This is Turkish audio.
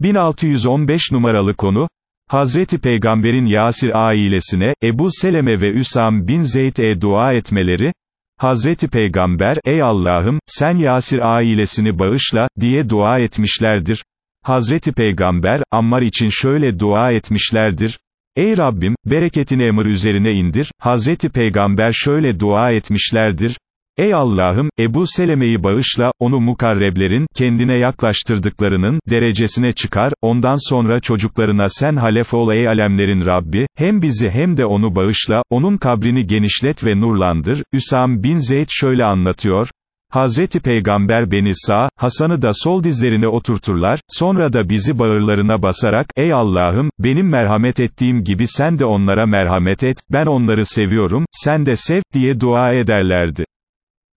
1615 numaralı konu, Hazreti Peygamber'in Yasir ailesine, Ebu Seleme ve Üsam bin Zeyd'e dua etmeleri, Hazreti Peygamber, ey Allah'ım, sen Yasir ailesini bağışla, diye dua etmişlerdir. Hazreti Peygamber, Ammar için şöyle dua etmişlerdir, Ey Rabbim, bereketini emir üzerine indir, Hazreti Peygamber şöyle dua etmişlerdir, Ey Allah'ım, Ebu Seleme'yi bağışla, onu mukarreblerin, kendine yaklaştırdıklarının, derecesine çıkar, ondan sonra çocuklarına sen halef ol ey alemlerin Rabbi, hem bizi hem de onu bağışla, onun kabrini genişlet ve nurlandır, Üsam bin Zeyd şöyle anlatıyor, Hazreti Peygamber beni sağ, Hasan'ı da sol dizlerine oturturlar, sonra da bizi bağırlarına basarak, ey Allah'ım, benim merhamet ettiğim gibi sen de onlara merhamet et, ben onları seviyorum, sen de sev, diye dua ederlerdi.